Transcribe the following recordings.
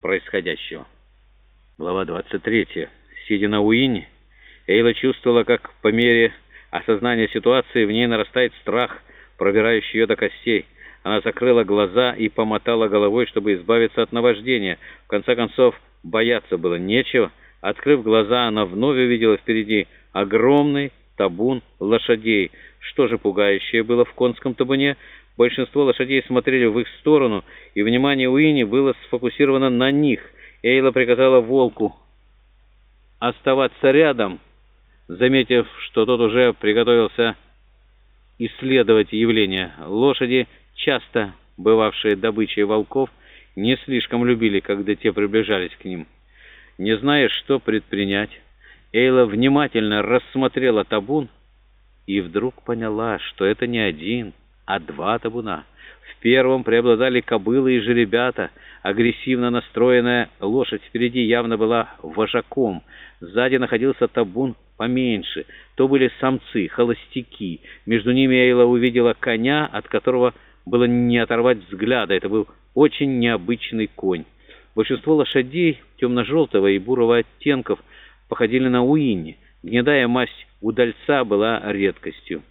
происходящего. Глава 23. Сидя на Уине, Эйла чувствовала, как по мере осознания ситуации в ней нарастает страх, пробирающий ее до костей. Она закрыла глаза и помотала головой, чтобы избавиться от наваждения. В конце концов, бояться было нечего. Открыв глаза, она вновь увидела впереди огромный табун лошадей. Что же пугающее было в конском табуне? Большинство лошадей смотрели в их сторону, и внимание Уинни было сфокусировано на них. Эйла приказала волку оставаться рядом, заметив, что тот уже приготовился исследовать явление. Лошади, часто бывавшие добычей волков, не слишком любили, когда те приближались к ним. Не зная, что предпринять, Эйла внимательно рассмотрела табун и вдруг поняла, что это не один, а два табуна. В первом преобладали кобылы и жеребята. Агрессивно настроенная лошадь впереди явно была вожаком. Сзади находился табун поменьше. То были самцы, холостяки. Между ними Эйла увидела коня, от которого было не оторвать взгляда. Это был очень необычный конь. Большинство лошадей темно-желтого и бурого оттенков походили на уинни. Гнедая масть удальца была редкостью.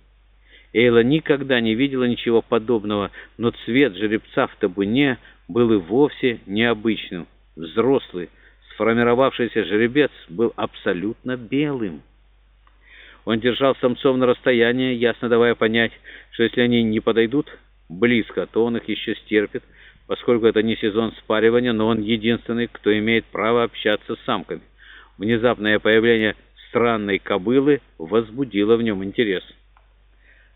Эйла никогда не видела ничего подобного, но цвет жеребца в табуне был и вовсе необычным. Взрослый, сформировавшийся жеребец был абсолютно белым. Он держал самцов на расстоянии, ясно давая понять, что если они не подойдут близко, то он их еще стерпит, поскольку это не сезон спаривания, но он единственный, кто имеет право общаться с самками. Внезапное появление странной кобылы возбудило в нем интерес.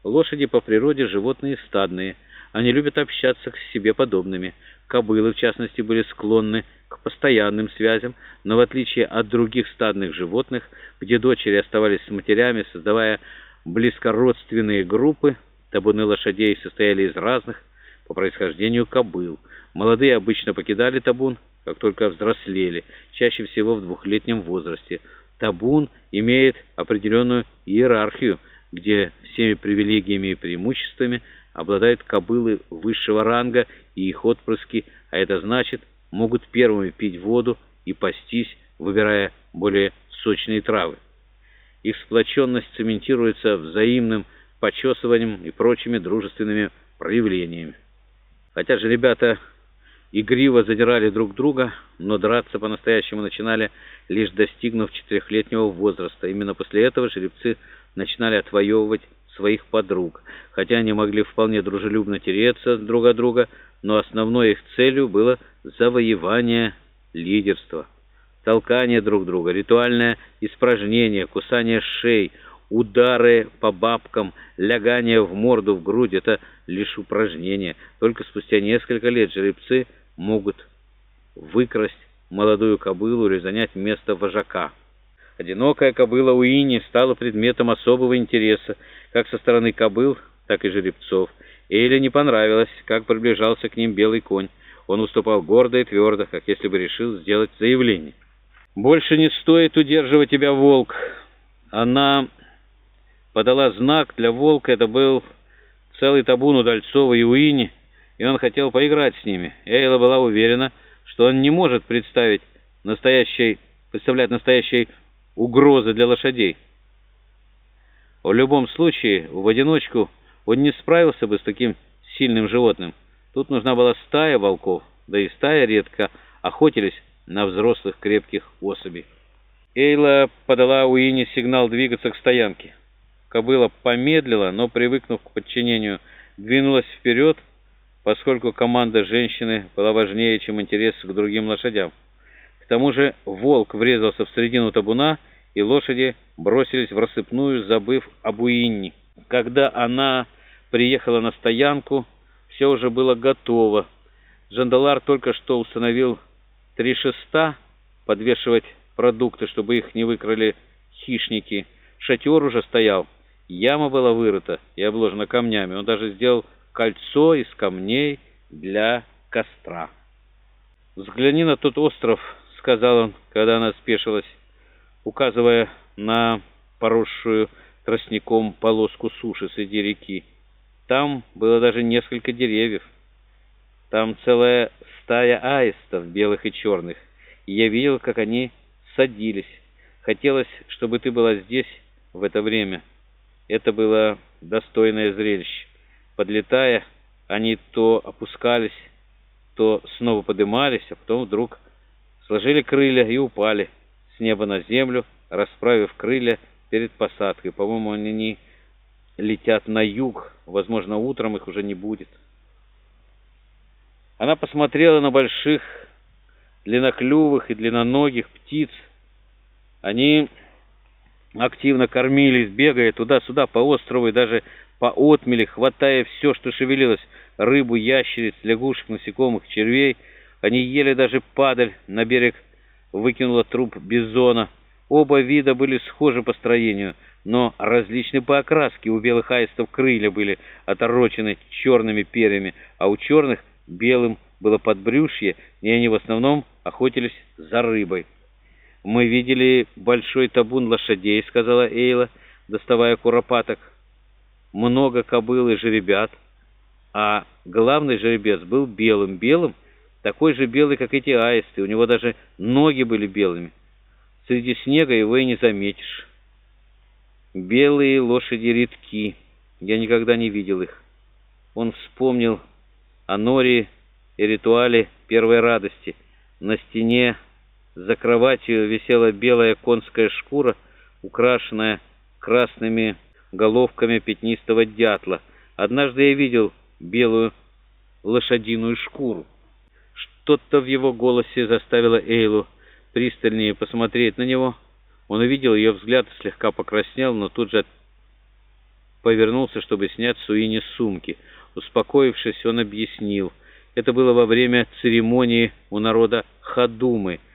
Лошади по природе животные стадные. Они любят общаться с себе подобными. Кобылы, в частности, были склонны к постоянным связям, но в отличие от других стадных животных, где дочери оставались с матерями, создавая близкородственные группы, табуны лошадей состояли из разных по происхождению кобыл. Молодые обычно покидали табун, как только взрослели, чаще всего в двухлетнем возрасте. Табун имеет определенную иерархию, где всеми привилегиями и преимуществами обладают кобылы высшего ранга и их отпрыски, а это значит, могут первыми пить воду и пастись, выбирая более сочные травы. Их сплоченность цементируется взаимным почесыванием и прочими дружественными проявлениями. Хотя же ребята игриво задирали друг друга, но драться по-настоящему начинали, лишь достигнув четырехлетнего возраста. Именно после этого жеребцы начинали отвоевывать своих подруг, хотя они могли вполне дружелюбно тереться друг от друга, но основной их целью было завоевание лидерства. Толкание друг друга, ритуальное испражнение, кусание шеи, удары по бабкам, лягание в морду, в грудь — это лишь упражнения. Только спустя несколько лет жеребцы могут выкрасть молодую кобылу или занять место вожака. Одинокая кобыла Уини стала предметом особого интереса, как со стороны кобыл, так и жеребцов. Эйле не понравилось, как приближался к ним белый конь. Он уступал гордо и твердо, как если бы решил сделать заявление. «Больше не стоит удерживать тебя, волк!» Она подала знак для волка, это был целый табун удальцова и Уини, и он хотел поиграть с ними. Эйла была уверена, что он не может представить настоящей, представлять настоящей угрозы для лошадей. В любом случае, в одиночку он не справился бы с таким сильным животным. Тут нужна была стая волков, да и стая редко охотились на взрослых крепких особей. Эйла подала Уине сигнал двигаться к стоянке. Кобыла помедлила, но, привыкнув к подчинению, двинулась вперед, поскольку команда женщины была важнее, чем интерес к другим лошадям. К тому же волк врезался в середину табуна, и лошади бросились в рассыпную, забыв об Уинни. Когда она приехала на стоянку, все уже было готово. Джандалар только что установил три шеста подвешивать продукты, чтобы их не выкрали хищники. Шатер уже стоял, яма была вырыта и обложена камнями. Он даже сделал кольцо из камней для костра. «Взгляни на тот остров», — сказал он, когда она спешилась указывая на поросшую тростником полоску суши среди реки. Там было даже несколько деревьев. Там целая стая аистов, белых и черных. И я видел, как они садились. Хотелось, чтобы ты была здесь в это время. Это было достойное зрелище. Подлетая, они то опускались, то снова подымались, а потом вдруг сложили крылья и упали с неба на землю, расправив крылья перед посадкой. По-моему, они летят на юг. Возможно, утром их уже не будет. Она посмотрела на больших, длинноклювых и длинноногих птиц. Они активно кормились, бегая туда-сюда по острову и даже по отмели, хватая все, что шевелилось, рыбу, ящериц, лягушек, насекомых, червей. Они ели даже падаль, на берег выкинула труп бизона. Оба вида были схожи по строению, но различны по окраске. У белых аистов крылья были оторочены черными перьями, а у черных белым было подбрюшье, и они в основном охотились за рыбой. «Мы видели большой табун лошадей», — сказала Эйла, доставая куропаток. «Много кобыл и жеребят, а главный жеребец был белым. Такой же белый, как эти аисты, у него даже ноги были белыми. Среди снега его и не заметишь. Белые лошади редки, я никогда не видел их». Он вспомнил о Норе и ритуале первой радости. На стене за кроватью висела белая конская шкура, украшенная красными головками пятнистого дятла. Однажды я видел белую лошадиную шкуру. Что-то в его голосе заставило Эйлу пристальнее посмотреть на него. Он увидел ее взгляд и слегка покраснел, но тут же повернулся, чтобы снять Суини с сумки. Успокоившись, он объяснил. Это было во время церемонии у народа Хадумы —